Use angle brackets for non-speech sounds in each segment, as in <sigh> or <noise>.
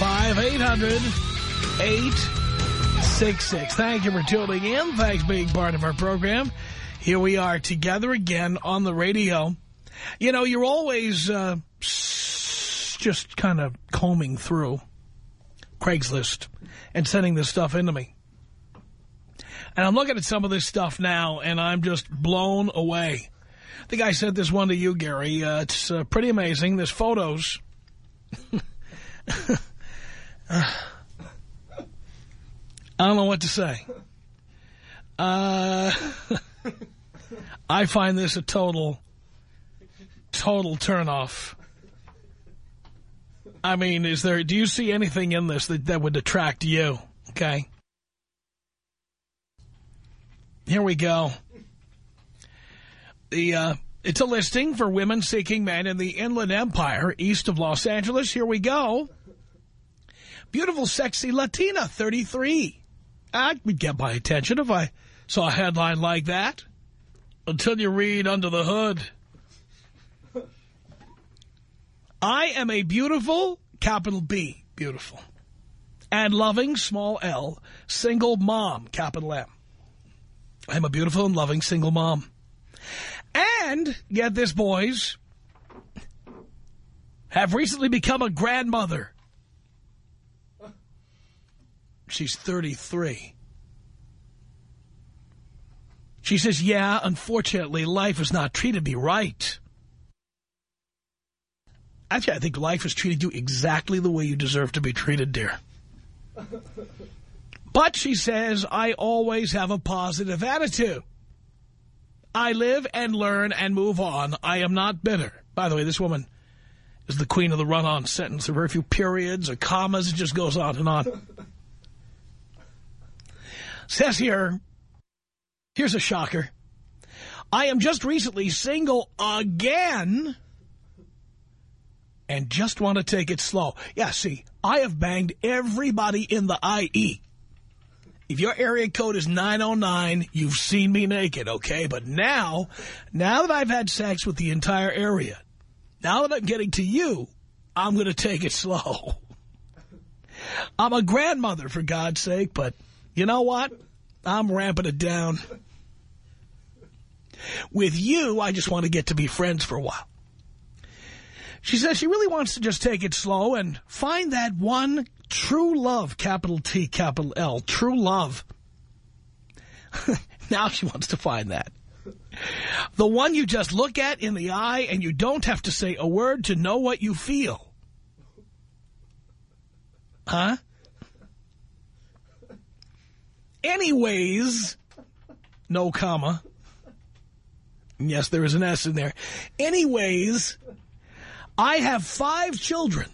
1-800-5800-866. Thank you for tuning in. Thanks for being part of our program. Here we are together again on the radio. You know, you're always uh, just kind of combing through Craigslist and sending this stuff into me. And I'm looking at some of this stuff now, and I'm just blown away. I think I sent this one to you, Gary. Uh, it's uh, pretty amazing. There's photos. <laughs> I don't know what to say. Uh, <laughs> I find this a total, total turnoff. I mean, is there? Do you see anything in this that, that would attract you? Okay. Here we go. The uh, It's a listing for women seeking men in the Inland Empire east of Los Angeles. Here we go. Beautiful, sexy Latina, 33. I would get my attention if I saw a headline like that. Until you read under the hood. I am a beautiful, capital B, beautiful, and loving, small l, single mom, capital M. I'm a beautiful and loving single mom. And, get this, boys, have recently become a grandmother. She's 33. She says, yeah, unfortunately, life has not treated me right. Actually, I think life has treated you exactly the way you deserve to be treated, dear. <laughs> But, she says, I always have a positive attitude. I live and learn and move on. I am not bitter. By the way, this woman is the queen of the run-on sentence. There are very few periods or commas. It just goes on and on. <laughs> Says here, here's a shocker. I am just recently single again and just want to take it slow. Yeah, see, I have banged everybody in the IE. If your area code is 909, you've seen me naked, okay? But now, now that I've had sex with the entire area, now that I'm getting to you, I'm going to take it slow. <laughs> I'm a grandmother, for God's sake, but you know what? I'm ramping it down. With you, I just want to get to be friends for a while. She says she really wants to just take it slow and find that one true love, capital T, capital L, true love. <laughs> now she wants to find that. The one you just look at in the eye and you don't have to say a word to know what you feel. Huh? Anyways, no comma. Yes, there is an S in there. Anyways, I have five children.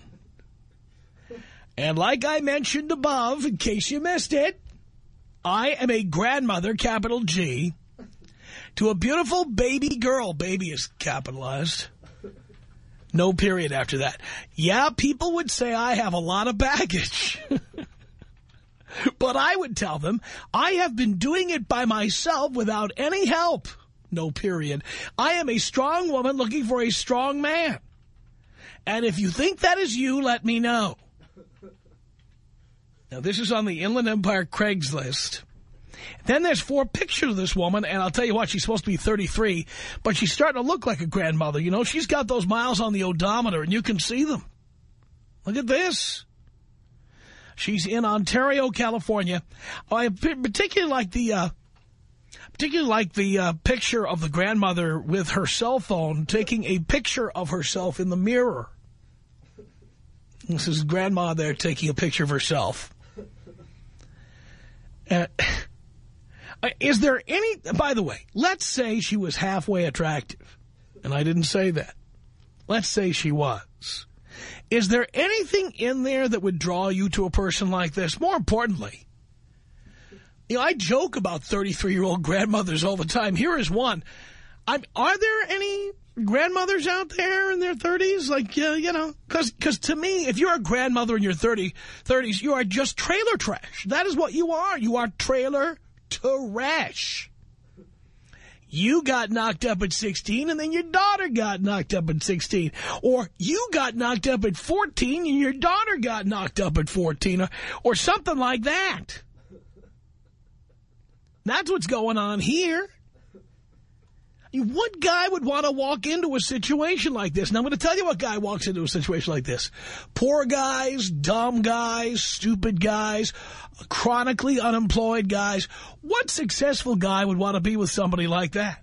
And like I mentioned above, in case you missed it, I am a grandmother, capital G, to a beautiful baby girl. Baby is capitalized. No period after that. Yeah, people would say I have a lot of baggage. <laughs> but I would tell them I have been doing it by myself without any help. No period. I am a strong woman looking for a strong man. And if you think that is you, let me know. Now, this is on the Inland Empire Craigslist. Then there's four pictures of this woman, and I'll tell you what, she's supposed to be 33, but she's starting to look like a grandmother. You know, she's got those miles on the odometer, and you can see them. Look at this. She's in Ontario, California. I particularly like the uh, particularly like the uh, picture of the grandmother with her cell phone taking a picture of herself in the mirror. This is grandma there taking a picture of herself. Uh, <coughs> is there any, by the way, let's say she was halfway attractive, and I didn't say that. Let's say she was. Is there anything in there that would draw you to a person like this? More importantly, you know, I joke about 33-year-old grandmothers all the time. Here is one. I'm, are there any grandmothers out there in their 30s? Like, uh, you know, because to me, if you're a grandmother in your 30, 30s, you are just trailer trash. That is what you are. You are trailer trash. You got knocked up at 16 and then your daughter got knocked up at 16. Or you got knocked up at 14 and your daughter got knocked up at 14 or, or something like that. That's what's going on here. What guy would want to walk into a situation like this? And I'm going to tell you what guy walks into a situation like this. Poor guys, dumb guys, stupid guys, chronically unemployed guys. What successful guy would want to be with somebody like that?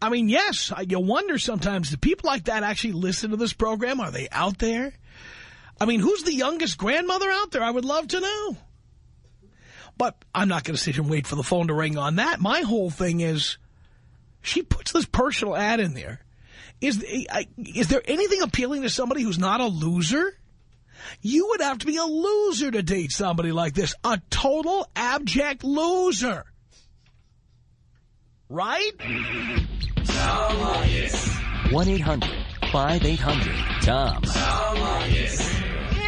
I mean, yes, you wonder sometimes, do people like that actually listen to this program? Are they out there? I mean, who's the youngest grandmother out there? I would love to know. But I'm not going to sit here and wait for the phone to ring on that. My whole thing is, she puts this personal ad in there. Is, is there anything appealing to somebody who's not a loser? You would have to be a loser to date somebody like this. A total abject loser. Right? 1-800-5800-TOM.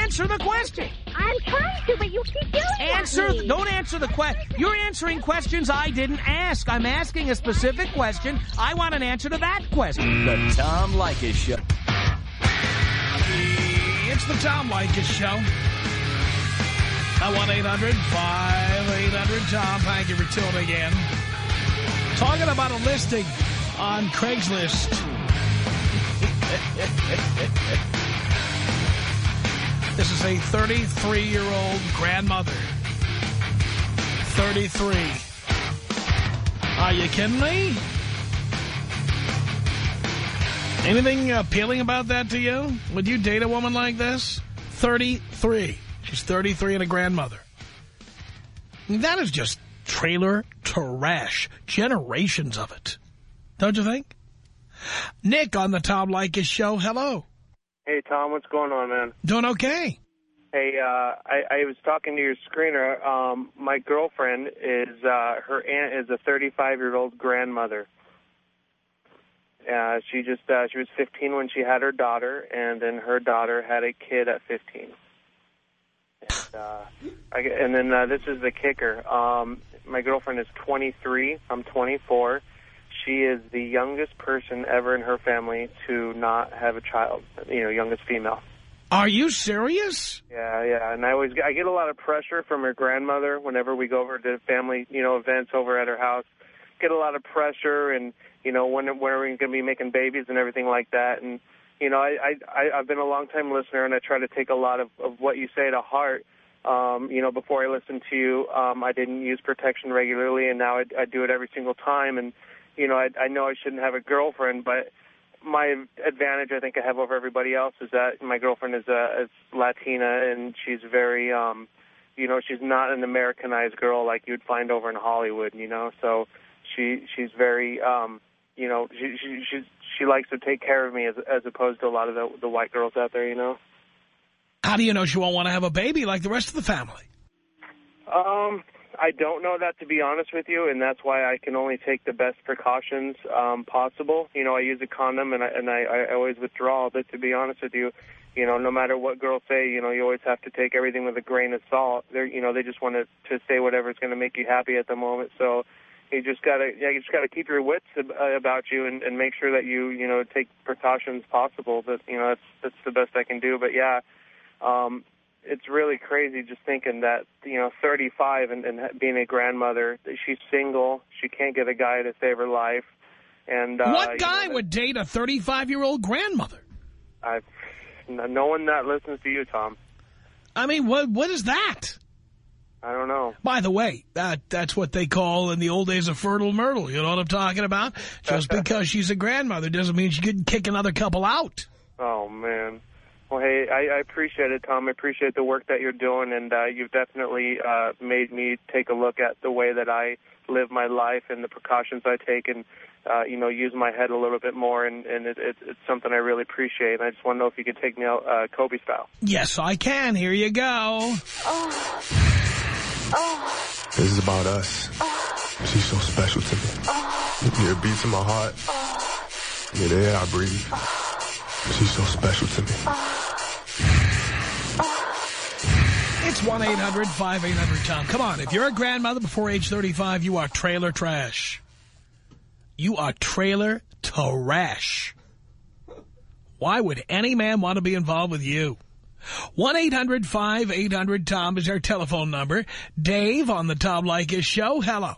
Answer the question. I'm trying to, but you keep doing Answer. that. Don't answer the question. You're answering questions I didn't ask. I'm asking a specific question. I want an answer to that question. The Tom Leykis Show. It's the Tom Leykis Show. At 1-800-5800-TOM. Thank you for tuning in. Talking about a listing on Craigslist. <laughs> This is a 33-year-old grandmother. 33. Are you kidding me? Anything uh, appealing about that to you? Would you date a woman like this? 33. She's 33 and a grandmother. That is just trailer trash. Generations of it. Don't you think? Nick on the Tom Leykis show. Hello. Hey, Tom, what's going on, man? Doing okay. Hey, uh, I, I was talking to your screener. Um, my girlfriend is, uh, her aunt is a 35-year-old grandmother. Uh, she just, uh, she was 15 when she had her daughter, and then her daughter had a kid at 15. And, uh, I, and then uh, this is the kicker. Um, my girlfriend is 23. I'm 24. She is the youngest person ever in her family to not have a child, you know, youngest female. Are you serious? Yeah, yeah, and I always I get a lot of pressure from her grandmother whenever we go over to family, you know, events over at her house. Get a lot of pressure, and you know, when when are we going to be making babies and everything like that. And you know, I I I've been a long time listener, and I try to take a lot of of what you say to heart. Um, you know, before I listen to you, um, I didn't use protection regularly, and now I, I do it every single time. And you know, I, I know I shouldn't have a girlfriend, but my advantage I think I have over everybody else is that my girlfriend is a is Latina and she's very um you know she's not an Americanized girl like you'd find over in Hollywood you know so she she's very um you know she she she's, she likes to take care of me as as opposed to a lot of the the white girls out there you know How do you know she won't want to have a baby like the rest of the family? um I don't know that to be honest with you, and that's why I can only take the best precautions um, possible. You know, I use a condom, and I and I, I always withdraw. But to be honest with you, you know, no matter what girls say, you know, you always have to take everything with a grain of salt. They're, you know, they just want to to say whatever's going to make you happy at the moment. So you just gotta, yeah, you just gotta keep your wits about you and, and make sure that you, you know, take precautions possible. But you know, that's that's the best I can do. But yeah. Um, it's really crazy just thinking that you know 35 and, and being a grandmother she's single she can't get a guy to save her life and uh, what guy you know, would date a 35 year old grandmother I no one that listens to you, Tom. I mean, what what is that? I don't know. By the way, that that's what they call in the old days a fertile myrtle. You know what I'm talking about? <laughs> Just because she's a grandmother doesn't mean she couldn't kick another couple out. Oh, man. Well, hey, I, I appreciate it, Tom. I appreciate the work that you're doing, and uh, you've definitely uh, made me take a look at the way that I live my life and the precautions I take and, uh, you know, use my head a little bit more, and, and it, it, it's something I really appreciate. And I just want to know if you could take me out uh, Kobe style. Yes, I can. Here you go. oh This is about us. She's so special to me. You're a beat to my heart. You're the air I breathe. She's so special to me. It's 1-800-5800-TOM. Come on, if you're a grandmother before age 35, you are trailer trash. You are trailer trash. Why would any man want to be involved with you? 1-800-5800-TOM is our telephone number. Dave on the Tom Leykis show. Hello.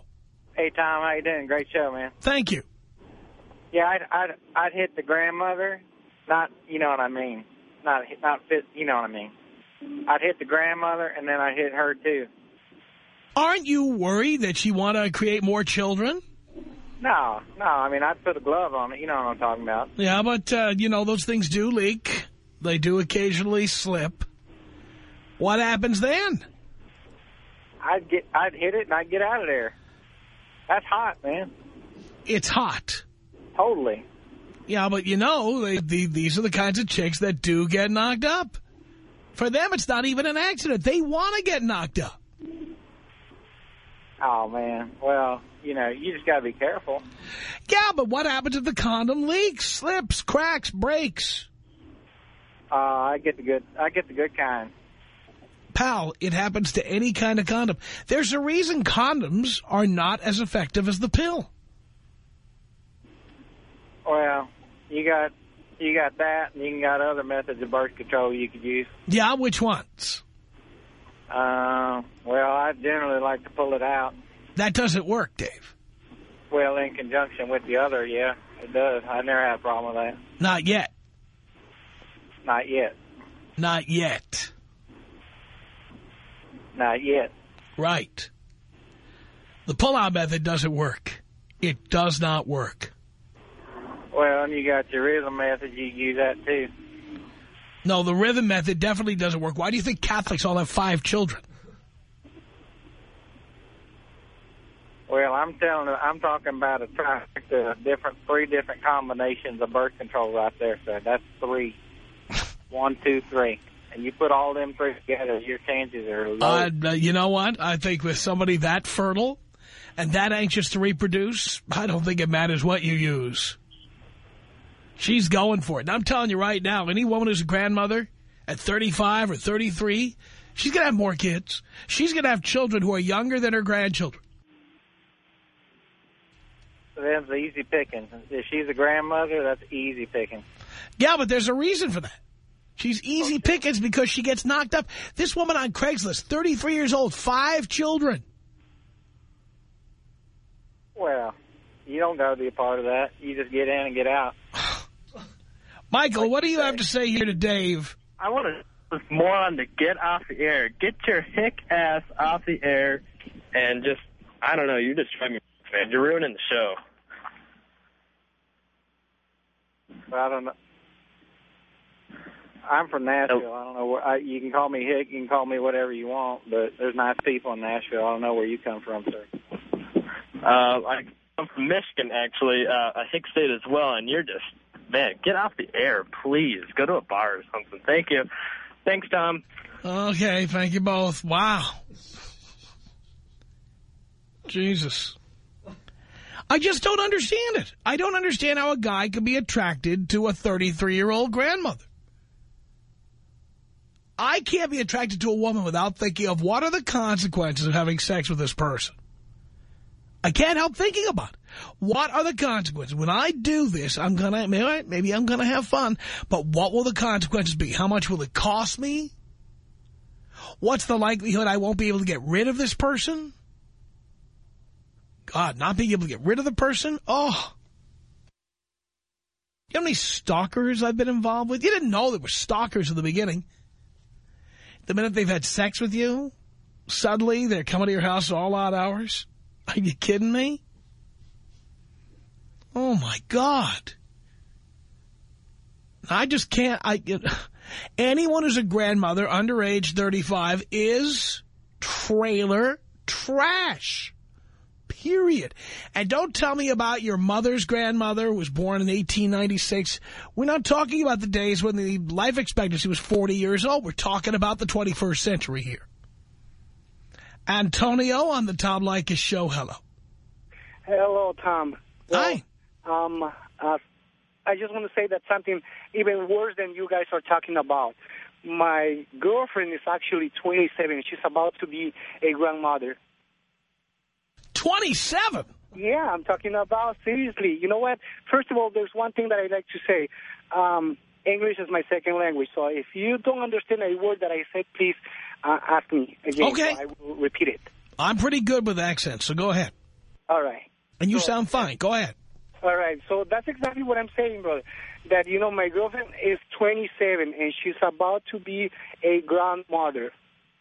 Hey, Tom, how you doing? Great show, man. Thank you. Yeah, I'd, I'd, I'd hit the grandmother, not, you know what I mean, not, not fit, you know what I mean. I'd hit the grandmother, and then I'd hit her, too. Aren't you worried that she want to create more children? No, no, I mean, I'd put a glove on it, you know what I'm talking about. Yeah, but, uh, you know, those things do leak. They do occasionally slip. What happens then? I'd get, I'd hit it, and I'd get out of there. That's hot, man. It's hot. Totally. Yeah, but you know, they, the, these are the kinds of chicks that do get knocked up. For them, it's not even an accident. They want to get knocked up. Oh, man. Well, you know, you just got to be careful. Yeah, but what happens if the condom leaks, slips, cracks, breaks? Uh, I get the good, I get the good kind. Pal, it happens to any kind of condom. There's a reason condoms are not as effective as the pill. Well, you got, you got that, and you got other methods of birth control you could use. Yeah, which ones? Uh, well, I generally like to pull it out. That doesn't work, Dave. Well, in conjunction with the other, yeah, it does. I never had a problem with that. Not yet. Not yet. Not yet. Not yet. Right. The pull-out method doesn't work. It does not work. Well, and you got your rhythm method. You can use that, too. No, the rhythm method definitely doesn't work. Why do you think Catholics all have five children? Well, I'm telling I'm talking about a trifecta different, three different combinations of birth control right there, sir. That's three. <laughs> One, two, three. And you put all them three together, your chances are low. Uh, you know what? I think with somebody that fertile and that anxious to reproduce, I don't think it matters what you use. She's going for it. And I'm telling you right now, any woman who's a grandmother at 35 or 33, she's going to have more kids. She's going to have children who are younger than her grandchildren. That's easy picking. If she's a grandmother, that's easy picking. Yeah, but there's a reason for that. She's easy pickings because she gets knocked up. This woman on Craigslist, 33 years old, five children. Well, you don't got to be a part of that. You just get in and get out. <laughs> Michael, what do you have to say here to Dave? I want to more on the get off the air. Get your hick ass off the air and just, I don't know, you're just driving me, man. You're ruining the show. I don't know. I'm from Nashville. I don't know where. I, you can call me Hick. You can call me whatever you want. But there's nice people in Nashville. I don't know where you come from, sir. Uh, I come from Michigan, actually, uh, a hick state as well, and you're just, man, get off the air, please. Go to a bar or something. Thank you. Thanks, Tom. Okay, thank you both. Wow. Jesus. I just don't understand it. I don't understand how a guy could be attracted to a 33-year-old grandmother. I can't be attracted to a woman without thinking of what are the consequences of having sex with this person. I can't help thinking about it. What are the consequences? When I do this, I'm going to, maybe, maybe I'm going to have fun, but what will the consequences be? How much will it cost me? What's the likelihood I won't be able to get rid of this person? God, not being able to get rid of the person? Oh. You know how many stalkers I've been involved with? You didn't know there were stalkers in the beginning. The minute they've had sex with you, suddenly they're coming to your house all odd hours. <laughs> Are you kidding me? Oh, my God. I just can't. I <laughs> Anyone who's a grandmother under age 35 is trailer trash. Period. And don't tell me about your mother's grandmother who was born in 1896. We're not talking about the days when the life expectancy was 40 years old. We're talking about the 21st century here. Antonio on the Tom Leykis show. Hello. Hello, Tom. Well, Hi. Um, uh, I just want to say that something even worse than you guys are talking about. My girlfriend is actually 27. She's about to be a grandmother. 27? Yeah, I'm talking about seriously. You know what? First of all, there's one thing that I'd like to say. Um, English is my second language, so if you don't understand a word that I said, please uh, ask me again. Okay. So I will repeat it. I'm pretty good with accents, so go ahead. All right. And you So- sound fine. Go ahead. All right, so that's exactly what I'm saying, brother. That, you know, my girlfriend is 27, and she's about to be a grandmother.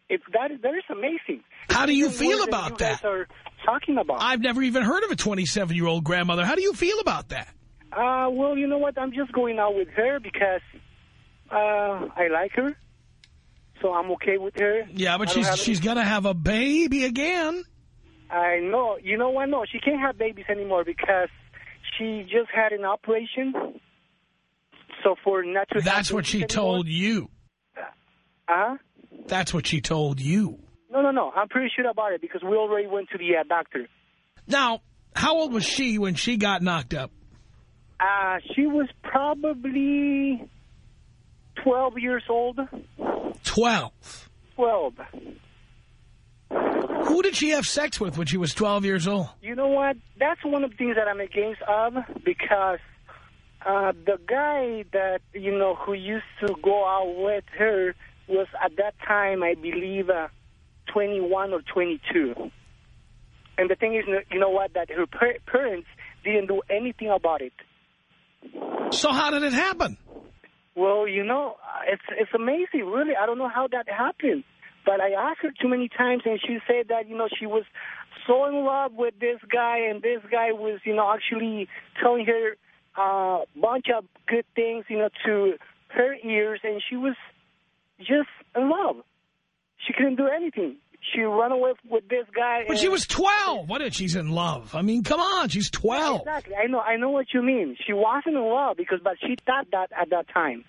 It's, that, that is amazing. How do you feel about you that? are talking about. I've never even heard of a 27-year-old grandmother. How do you feel about that? Uh, well, you know what? I'm just going out with her because uh, I like her. So I'm okay with her. Yeah, but she's she's going to have a baby again. I know. You know what? No, she can't have babies anymore because she just had an operation. So for not to That's what she anymore- told you. Uh-huh. That's what she told you. No, no, no. I'm pretty sure about it because we already went to the uh, doctor. Now, how old was she when she got knocked up? Uh, she was probably 12 years old. 12. 12. Who did she have sex with when she was 12 years old? You know what? That's one of the things that I'm against of because uh, the guy that, you know, who used to go out with her was at that time, I believe, uh, 21 or 22. And the thing is, you know what, that her par parents didn't do anything about it. So how did it happen? Well, you know, it's it's amazing, really. I don't know how that happened. But I asked her too many times, and she said that, you know, she was so in love with this guy, and this guy was, you know, actually telling her a uh, bunch of good things, you know, to her ears, and she was just in love. She couldn't do anything. She ran away with this guy. But she was 12. What did she's in love? I mean, come on, she's 12. Exactly. I know. I know what you mean. She wasn't in love because, but she thought that at that time.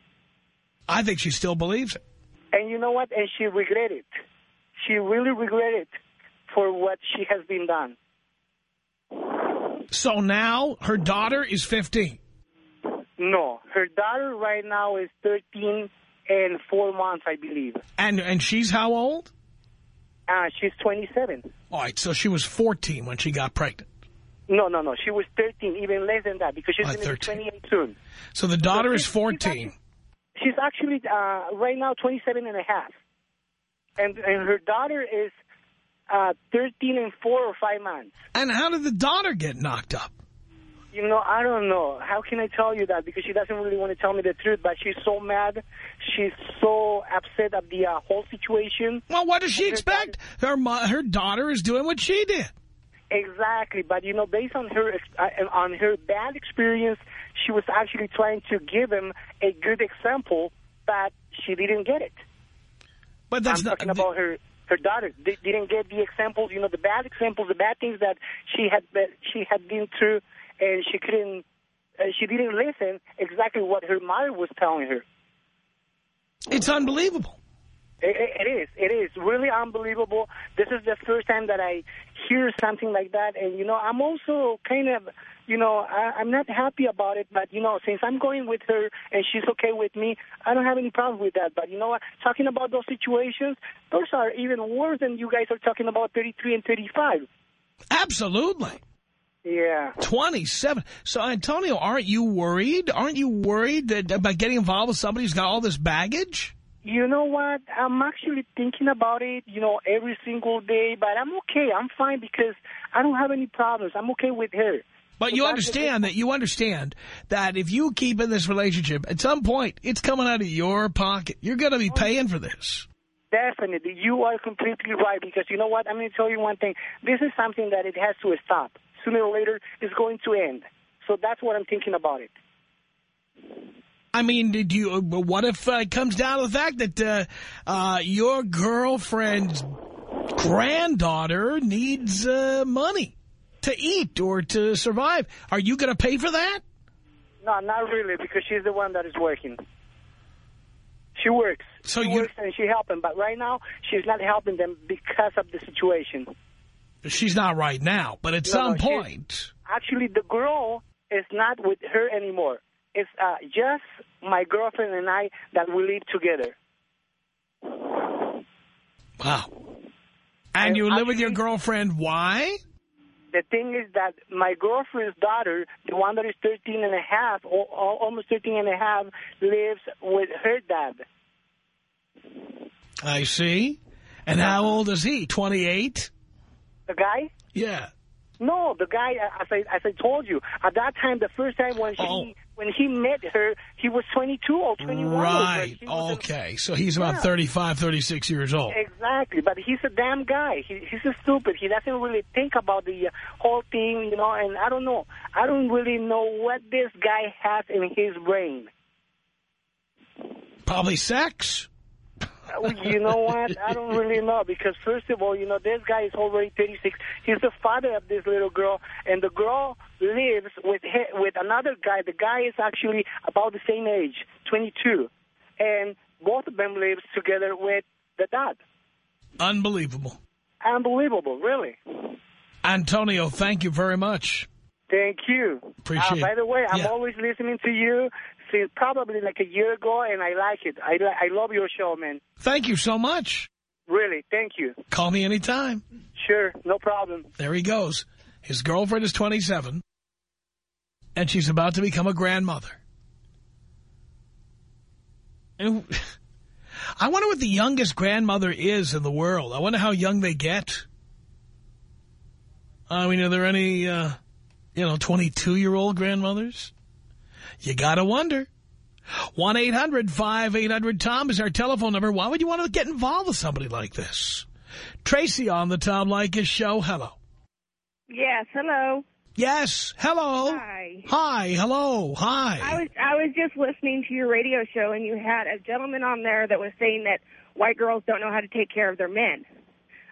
I think she still believes it. And you know what? And she regretted. She really regretted for what she has been done. So now her daughter is 15. No, her daughter right now is 13 and four months, I believe. And and she's how old? Uh, she's 27. All right, so she was 14 when she got pregnant. No, no, no. She was 13, even less than that, because she's Oh, going to be 28 soon. So the daughter So is she's- she's 14. actually- She's actually uh, right now 27 and a half. And, and her daughter is uh, 13 and four or five months. And how did the daughter get knocked up? You know, I don't know. How can I tell you that? Because she doesn't really want to tell me the truth, but she's so mad. She's so upset of the uh, whole situation. Well, what does she her expect? Her mo her daughter is doing what she did. Exactly, but you know, based on her ex- uh, on her bad experience, she was actually trying to give him a good example, but she didn't get it. But that's I'm not. talking about her her daughter. They didn't get the examples, you know, the bad examples, the bad things that she had that she had been through, and she couldn't. Uh, she didn't listen exactly what her mother was telling her. It's unbelievable. It, it is. It is really unbelievable. This is the first time that I hear something like that, and you know, I'm also kind of, you know, I, I'm not happy about it. But you know, since I'm going with her and she's okay with me, I don't have any problem with that. But you know what? Talking about those situations, those are even worse than you guys are talking about 33 and 35. Absolutely. Yeah. 27. So, Antonio, aren't you worried? Aren't you worried that, about getting involved with somebody who's got all this baggage? You know what? I'm actually thinking about it, you know, every single day, but I'm okay. I'm fine because I don't have any problems. I'm okay with her. But you understand that you understand that if you keep in this relationship, at some point, it's coming out of your pocket. You're going to be oh. paying for this. Definitely. You are completely right because you know what? I'm going to tell you one thing. This is something that it has to stop. Sooner or later, is going to end. So that's what I'm thinking about it. I mean, did you? What if uh, it comes down to the fact that uh, uh, your girlfriend's granddaughter needs uh, money to eat or to survive? Are you going to pay for that? No, not really, because she's the one that is working. She works. So she you- works and she helping, but right now she's not helping them because of the situation. She's not right now, but at No, some no, point. Actually, the girl is not with her anymore. It's uh, just my girlfriend and I that we live together. Wow. And And you live with your girlfriend. Why? The thing is that my girlfriend's daughter, the one that is 13 and a half, or, or almost 13 and a half, lives with her dad. I see. And how old is he? 28? The guy? Yeah. No, the guy, uh, as I, as I told you, at that time, the first time when she, Oh. when he met her, he was 22 or 21. Right. She was a- Okay. So he's about Yeah. 35, 36 years old. Exactly, but he's a damn guy. He, he's a stupid. He doesn't really think about the uh, whole thing, you know, and I don't know. I don't really know what this guy has in his brain. Probably sex. You know what? I don't really know because first of all, you know, this guy is already 36. He's the father of this little girl, and the girl lives with he, with another guy. The guy is actually about the same age, 22, and both of them lives together with the dad. Unbelievable. Unbelievable, really. Antonio, thank you very much. Thank you. Appreciate uh, By the way, I'm Yeah. always listening to you since probably like a year ago, and I like it. I, li- I love your show, man. Thank you so much. Really, thank you. Call me anytime. Sure, no problem. There he goes. His girlfriend is 27, and she's about to become a grandmother. And <laughs> I wonder what the youngest grandmother is in the world. I wonder how young they get. I mean, are there any, uh, you know, 22-year-old grandmothers? You gotta wonder. 1-800-5800-TOM is our telephone number. Why would you want to get involved with somebody like this? Tracy on the Tom Leykis show. Hello. Yes, hello. Yes. Hello. Hi. Hi. Hello. Hi. I was I was just listening to your radio show, and you had a gentleman on there that was saying that white girls don't know how to take care of their men.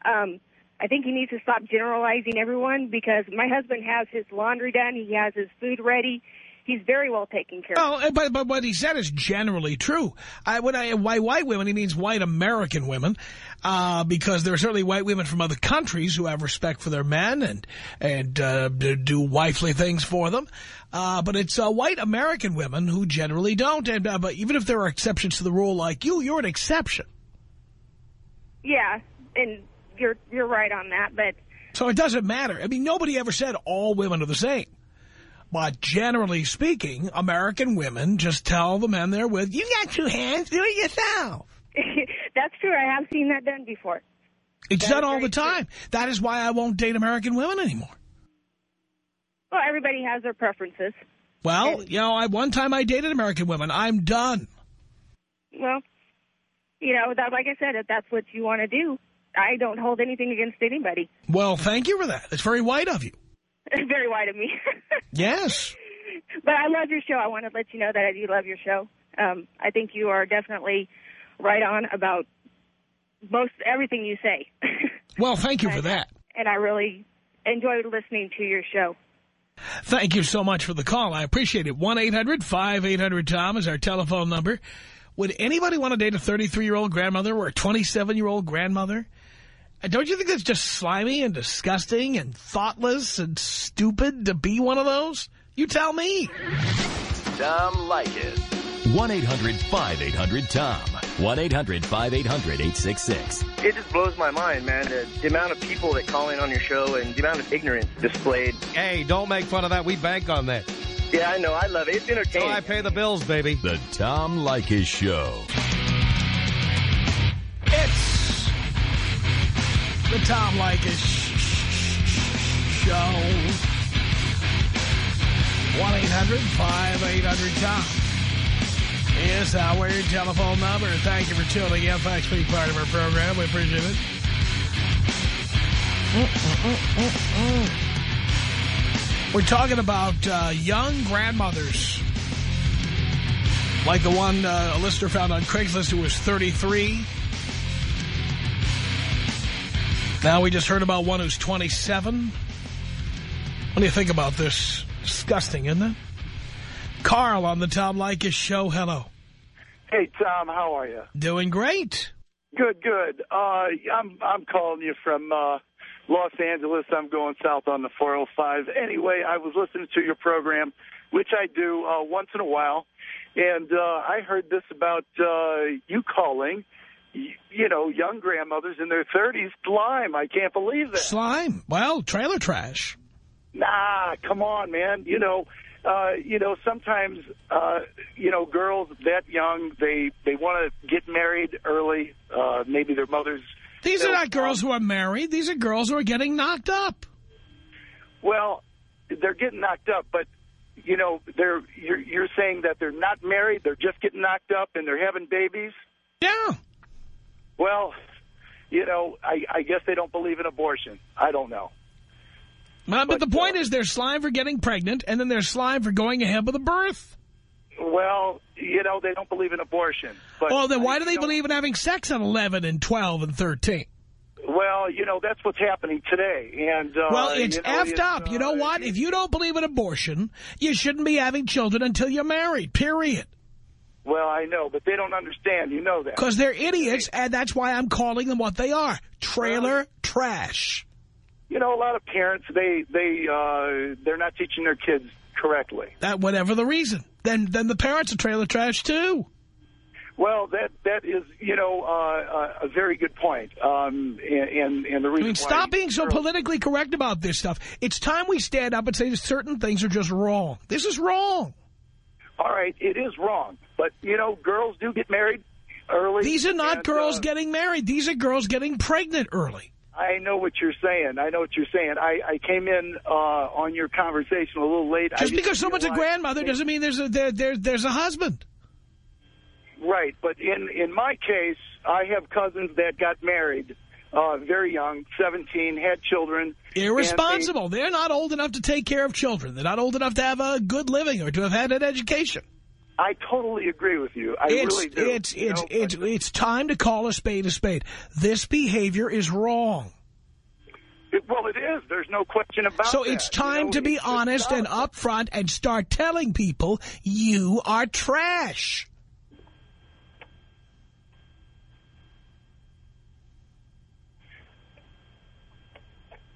Um, I think he needs to stop generalizing everyone because my husband has his laundry done, he has his food ready, he's very well taken care of. Oh, but, but what he said is generally true. I, when I by white women, he means white American women, uh, because there are certainly white women from other countries who have respect for their men and and uh, do wifely things for them. Uh, but it's uh, white American women who generally don't. And uh, but even if there are exceptions to the rule, like you, you're an exception. Yeah, and you're you're right on that, but So it doesn't matter. I mean, nobody ever said all women are the same. But generally speaking, American women just tell the men they're with, you got two hands, do it yourself. <laughs> that's true. I have seen that done before. It's That done all the time. That is why I won't date American women anymore. Well, everybody has their preferences. Well, you know, I one time I dated American women. I'm done. Well, you know, that like I said, if that's what you want to do, I don't hold anything against anybody. Well, thank you for that. It's very white of you. <laughs> Very white of me. <laughs> Yes. but I love your show. I want to let you know that I do love your show. Um, I think you are definitely right on about most everything you say. <laughs> Well, thank you for that. and I really enjoyed listening to your show. Thank you so much for the call. I appreciate it. 1-800-5800-TOM is our telephone number. Would anybody want to date a 33-year-old grandmother or a 27-year-old grandmother? Don't you think that's just slimy and disgusting and thoughtless and stupid to be one of those? You tell me. Tom Leykis. 1-800-5800-TOM. 1-800-5800-866. It just blows my mind, man. The, the amount of people that call in on your show and the amount of ignorance displayed. Hey, don't make fun of that. We bank on that. Yeah, I know. I love it. It's So entertaining. I pay the bills, baby. The Tom Leykis Show. The Tom Leykis Show. 1-800-5800-TOM is our telephone number. Thank you for tuning in. Thanks for being part of our program. We appreciate it. We're talking about uh, young grandmothers. Like the one uh, a listener found on Craigslist who was 33. Now we just heard about one who's 27. What do you think about this? Disgusting, isn't it? Carl on the Tom Leykis show. Hello. Hey, Tom, how are you? Doing great. Good, good. Uh, I'm I'm calling you from uh, Los Angeles. I'm going south on the 405. Anyway, I was listening to your program, which I do uh, once in a while, and uh, I heard this about uh, you calling, you know, young grandmothers in their 30s slime. I can't believe that. Slime. Well, trailer trash. Nah, come on, man. You know, uh, you know, sometimes, uh, you know, girls that young, they they want to get married early. Uh, maybe their mothers. These are not girls who are married. These are girls who are getting knocked up. Well, they're getting knocked up, but you know, they're you're you're saying that they're not married. They're just getting knocked up and they're having babies. Yeah. Well, you know, I, I guess they don't believe in abortion. I don't know. Well, but, the point is they're slime for getting pregnant, and then they're slime for going ahead with a birth. Well, you know, they don't believe in abortion. But well, then why do they believe in having sex at 11 and 12 and 13? Well, you know, that's what's happening today. And uh, well, it's you know, effed it's, up. you know uh, what? If you don't believe in abortion, you shouldn't be having children until you're married, period. Well, I know, but they don't understand. You know that. Because they're idiots, and that's why I'm calling them what they are. Trailer trash. You know, a lot of parents, they, they, uh, they're not teaching their kids correctly. That whatever the reason. Then then the parents are trailer trash, too. Well, that that is, you know, uh, a very good point. Um, and, and the reason I mean, stop being so politically correct about this stuff. It's time we stand up and say that certain things are just wrong. This is wrong. All right, it is wrong. But, you know, girls do get married early. These are not and, girls uh, getting married. These are girls getting pregnant early. I know what you're saying. I know what you're saying. I, I came in uh, on your conversation a little late. Just because someone's a grandmother doesn't mean there's a there, there there's a husband. Right, but in in my case, I have cousins that got married uh, very young, 17, had children. Irresponsible. They're not old enough to take care of children. They're not old enough to have a good living or to have had an education. I totally agree with you. I it's, really do. It's it's know? it's it's time to call a spade a spade. This behavior is wrong. It- well, it is. There's no question about it. So that. it's time You know, to be honest and upfront and start telling people you are trash.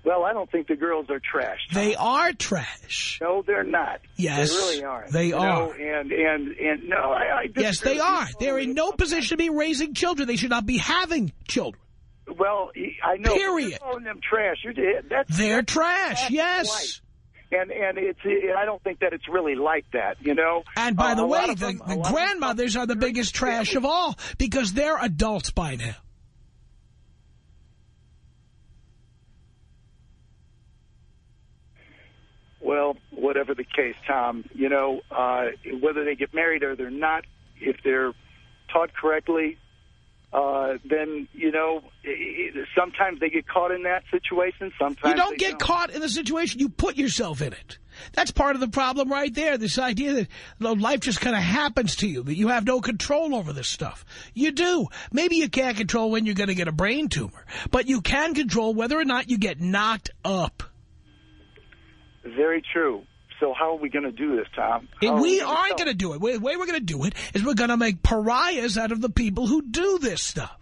Well, I don't think the girls are trash. Tom. They are trash. No, they're not. Yes, they really aren't. they you know, are. and and and no, I, I Yes, they are. They're in no position to be raising children. They should not be having children. Well, I know. Period. You're calling them trash. You're, that's They're that's- trash, that's yes. And and it's I don't think that it's really like that, you know. And by Uh, the way, the, them- the lot of them- grandmothers are the biggest trash of all because they're adults by now. Well, whatever the case, Tom, you know, uh, whether they get married or they're not, if they're taught correctly, uh, then, you know, sometimes they get caught in that situation. Sometimes You don't get caught in the situation. You put yourself in it. That's part of the problem right there. This idea that you know, life just kind of happens to you, that you have no control over this stuff. You do. Maybe you can't control when you're going to get a brain tumor, but you can control whether or not you get knocked up. Very true. So how are we going to do this, Tom? How are we aren't going to do it. The way we're going to do it is we're going to make pariahs out of the people who do this stuff.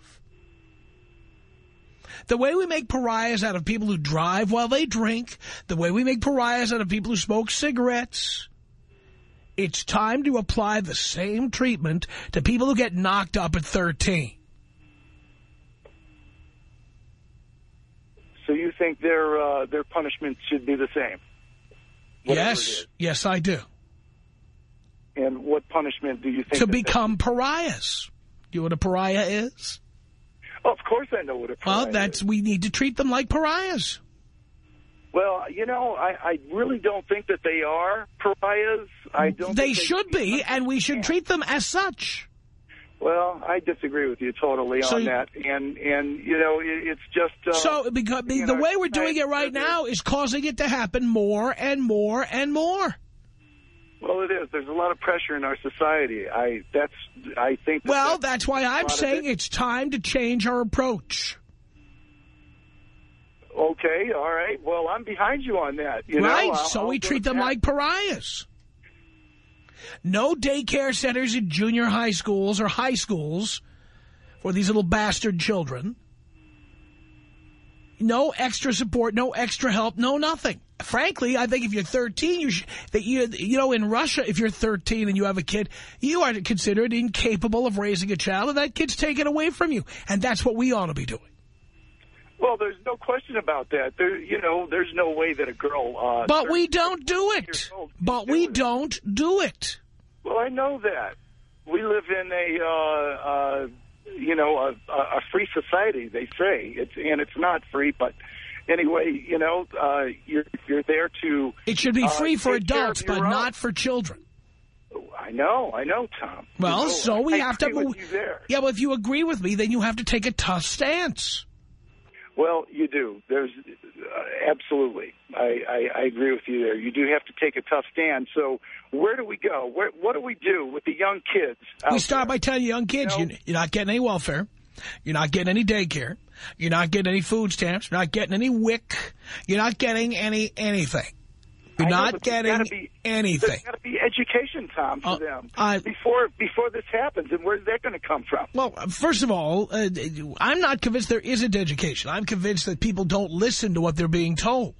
The way we make pariahs out of people who drive while they drink, the way we make pariahs out of people who smoke cigarettes, it's time to apply the same treatment to people who get knocked up at 13. So you think their uh, their punishment should be the same? Yes, yes, I do. And what punishment do you think? To become pariahs. Do you know what a pariah is? Oh, of course I know what a pariah Well, that's we need to treat them like pariahs. Well, you know, I, I really don't think that they are pariahs. I don't. They think should be, and we should treat them as such. Well, I disagree with you totally So on you- that, and and you know, it, it's just. Uh, So because the, the know, way we're doing it right now is causing it to happen more and more and more. Well, it is. There's a lot of pressure in our society. I that's. I think. That Well, that's, that's why I'm saying it. it's time to change our approach. Okay, all right. Well, I'm behind you on that. You right? know, I'll- so I'll we treat them that. like pariahs. No daycare centers in junior high schools or high schools for these little bastard children. No extra support, no extra help, no nothing. Frankly, I think if you're 13, you sh that you you know in Russia, if you're 13 and you have a kid, you are considered incapable of raising a child, and that kid's taken away from you, and that's what we ought to be doing. Well, there's no question about that. There, you know, there's no way that a girl. Uh, But we don't do it. But we don't do it. Well, I know that. We live in a, uh, uh, you know, a, a free society. They say it's, and it's not free. But anyway, you know, uh, you're you're there to. It should be uh, free for care of adults, but own. not for children. I know, I know, Tom. Well, You know, so we I have to. agree with you there. Yeah, well, if you agree with me, then you have to take a tough stance. Well, you do. There's uh, absolutely. I, I, I agree with you there. You do have to take a tough stand. So where do we go? Where, what do we do with the young kids? We start by telling young kids, you you're not getting any welfare. You're not getting any daycare. You're not getting any food stamps. You're not getting any WIC. You're not getting any anything. You're know, not getting be- anything. There's got to be education, Tom, for Uh, them I- before before this happens. And where's that going to come from? Well, first of all, uh, I'm not convinced there isn't education. I'm convinced that people don't listen to what they're being told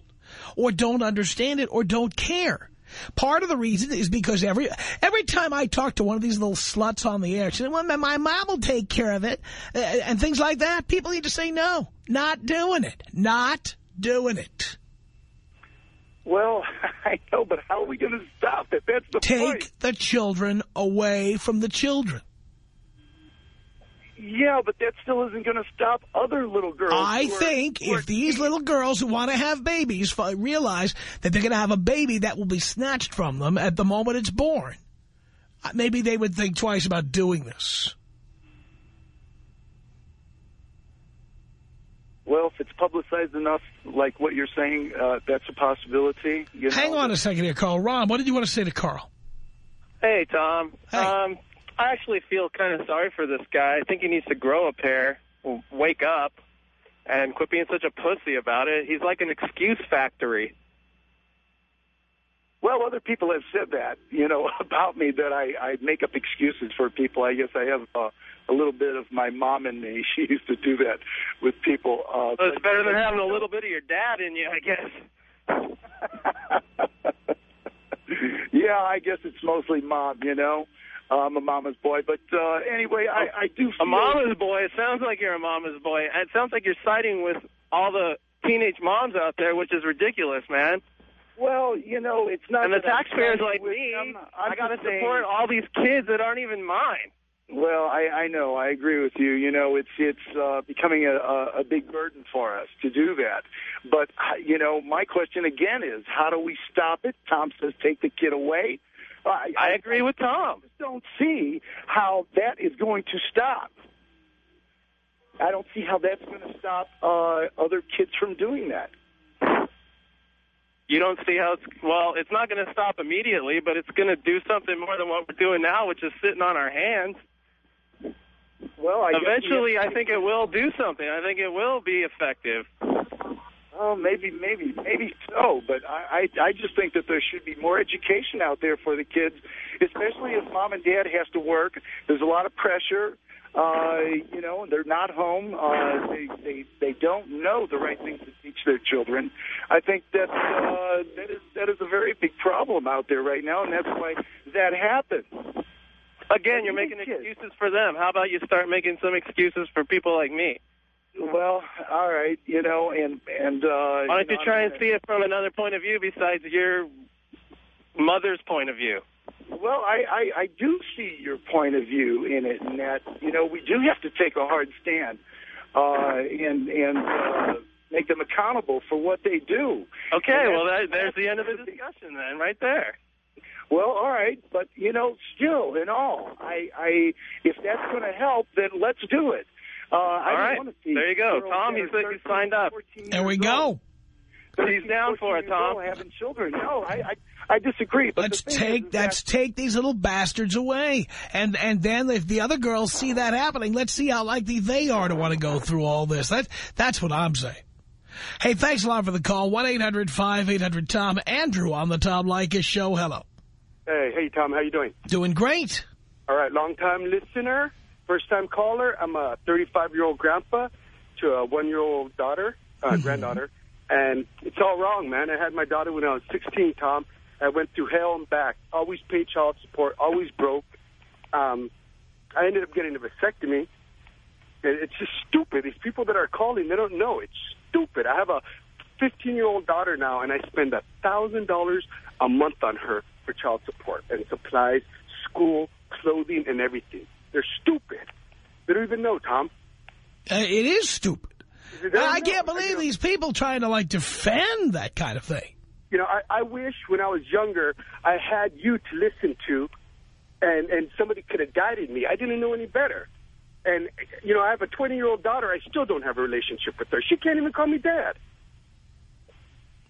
or don't understand it or don't care. Part of the reason is because every every time I talk to one of these little sluts on the air, she says, well, my mom will take care of it, uh, and things like that, people need to say no. Not doing it. Not doing it. Well, <laughs> I know, but how are we going to stop it? That's the point. Take point. the children away from the children. Yeah, but that still isn't going to stop other little girls. I think are if these little girls who want to have babies realize that they're going to have a baby that will be snatched from them at the moment it's born, uh, maybe they would think twice about doing this. Well, if it's publicized enough, like what you're saying, uh, that's a possibility. You know? Hang on a second here, Carl. Ron, what did you want to say to Carl? Hey, Tom. Um, I actually feel kind of sorry for this guy. I think he needs to grow a pair, wake up, and quit being such a pussy about it. He's like an excuse factory. Well, other people have said that, you know, <laughs> about me that I, I make up excuses for people. I guess I have uh, a little bit of my mom in me. <laughs> She used to do that with people. Uh, Well, it's better than having a little bit of your dad in you, I guess. <laughs> yeah, I guess it's mostly mom, you know. I'm a mama's boy. But uh, anyway, I, I do feel... A mama's boy. It sounds like you're a mama's boy. It sounds like you're siding with all the teenage moms out there, which is ridiculous, man. Well, you know, it's not... And the taxpayers like me, them. I'm I got to support all these kids that aren't even mine. Well, I, I know. I agree with you. You know, it's it's uh, becoming a, a, a big burden for us to do that. But you know, my question again is, how do we stop it? Tom says, take the kid away. I, I agree with Tom. just don't see how that is going to stop. I don't see how that's going to stop uh, other kids from doing that. You don't see how it's, well, it's not going to stop immediately, but it's going to do something more than what we're doing now, which is sitting on our hands. Well, I guess Eventually, have I think it will do something. I think it will be effective. Oh, maybe, maybe, maybe so. But I, I, I just think that there should be more education out there for the kids, especially if mom and dad has to work. There's a lot of pressure. Uh, you know, they're not home. Uh, they, they, they don't know the right things to teach their children. I think that uh, that is that is a very big problem out there right now, and that's why that happens. Again, you're making excuses for them. How about you start making some excuses for people like me? Well, all right, you know, and and uh, Why don't you know, try I'm and see it from another point of view besides your mother's point of view? Well, I, I, I do see your point of view in it, in that you know we do have to take a hard stand, uh, and and uh, make them accountable for what they do. Okay, well, that, there's the end of the discussion then, right there. Well, all right, but you know, still, in all, I, I, if that's going to help, then let's do it. Uh, I All don't right, see there you go. Tom, that he's, are he's signed up. There we go. old. He's down for it, Tom. old Having children? No, I, I, I disagree. But Let's take is, is let's that- take these little bastards away, and and then if the other girls see that happening, let's see how likely they are to want to go through all this. That that's what I'm saying. Hey, thanks a lot for the call. One eight hundred five eight hundred Tom Andrew on the Tom Leykis show. Hello, Hey, hey, Tom, how you doing? doing great. All right, long-time listener, first-time caller. I'm a 35-year-old grandpa to a one-year-old daughter, uh, granddaughter, and it's all wrong, man. I had my daughter when I was 16, Tom. I went through hell and back. Always paid child support, always broke. Um, I ended up getting a vasectomy. It's just stupid. These people that are calling, they don't know. It's stupid. I have a 15-year-old daughter now, and I spend a $1,000 a month on her for child support and supplies, school, clothing, and everything. They're stupid. They don't even know, Tom. Uh, it is stupid. I know. can't believe these people trying to like defend that kind of thing. You know, I, I wish when I was younger I had you to listen to, and and somebody could have guided me. I didn't know any better. And you know, I have a 20 year old daughter. I still don't have a relationship with her. She can't even call me dad.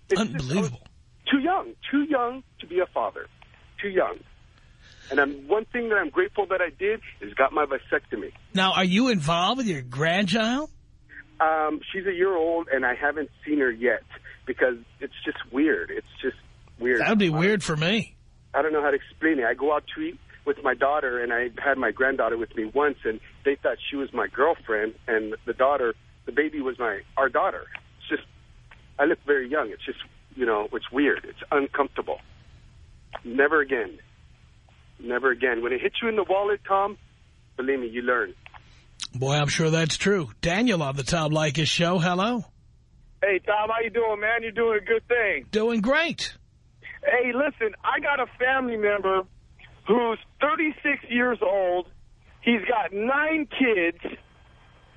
It's just- Unbelievable. Too young, too young to be a father, too young. And I'm, one thing that I'm grateful that I did is got my vasectomy. Now, are you involved with your grandchild? Um, she's a year old, and I haven't seen her yet because it's just weird. It's just weird. That would be weird for me. I don't know how to explain it. I go out to eat with my daughter, and I had my granddaughter with me once, and they thought she was my girlfriend, and the daughter, the baby was my our daughter. It's just, I look very young. It's just, you know, it's weird. It's uncomfortable. Never again. Never again. When it hits you in the wallet, Tom, believe me, you learn. Boy, I'm sure that's true. Daniel on the Tom Leykis show. Hello. Hey, Tom, how you doing, man? You're doing a good thing. Doing great. Hey, listen, I got a family member who's 36 years old. He's got nine kids,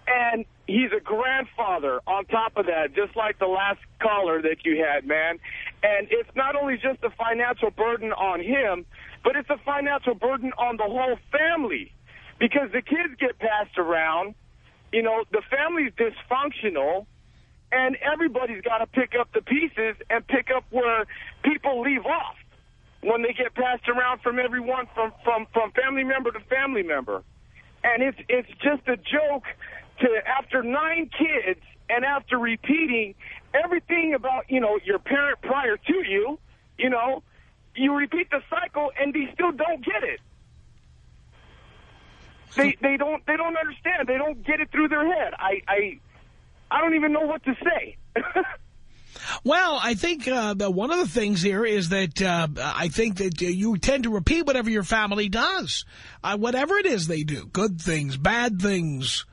and he's a grandfather on top of that, just like the last caller that you had, man. And it's not only just a financial burden on him, but it's a financial burden on the whole family because the kids get passed around. You know, the family's dysfunctional, and everybody's got to pick up the pieces and pick up where people leave off when they get passed around from everyone, from, from, from family member to family member. And it's, it's just a joke to, after nine kids and after repeating everything about, you know, your parent prior to you, you know, you repeat the cycle and they still don't get it. They, they don't, they don't understand. They don't get it through their head. I, I, I don't even know what to say. <laughs> Well, I think uh, that one of the things here is that uh, I think that you tend to repeat whatever your family does. Uh, whatever it is they do, good things, bad things,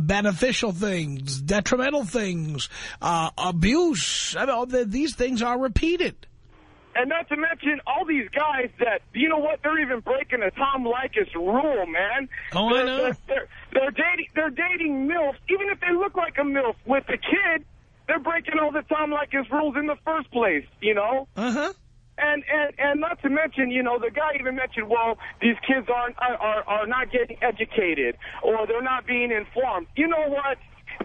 beneficial things, detrimental things, uh, abuse. I mean, all the, these things are repeated. And not to mention all these guys that, you know what, they're even breaking a Tom Leykis rule, man. Oh, I they're, know. They're, they're, they're dating, they're dating MILFs, even if they look like a MILF with the kid, they're breaking all the Tom Leykis rules in the first place, you know? Uh-huh. And, and, and not to mention, you know, the guy even mentioned, well, these kids aren't, are, are, not getting educated or they're not being informed. You know what?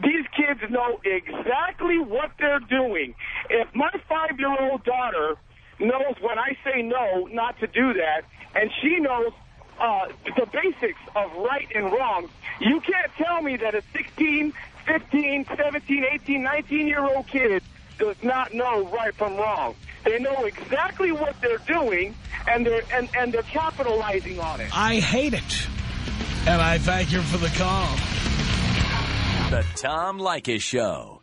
These kids know exactly what they're doing. If my five-year-old daughter knows when I say no not to do that, and she knows uh, the basics of right and wrong, you can't tell me that a 16, 15, 17, 18, 19-year-old kid does not know right from wrong. They know exactly what they're doing, and they're and, and they're capitalizing on it. I hate it. And I thank you for the call. The Tom Leykis Show.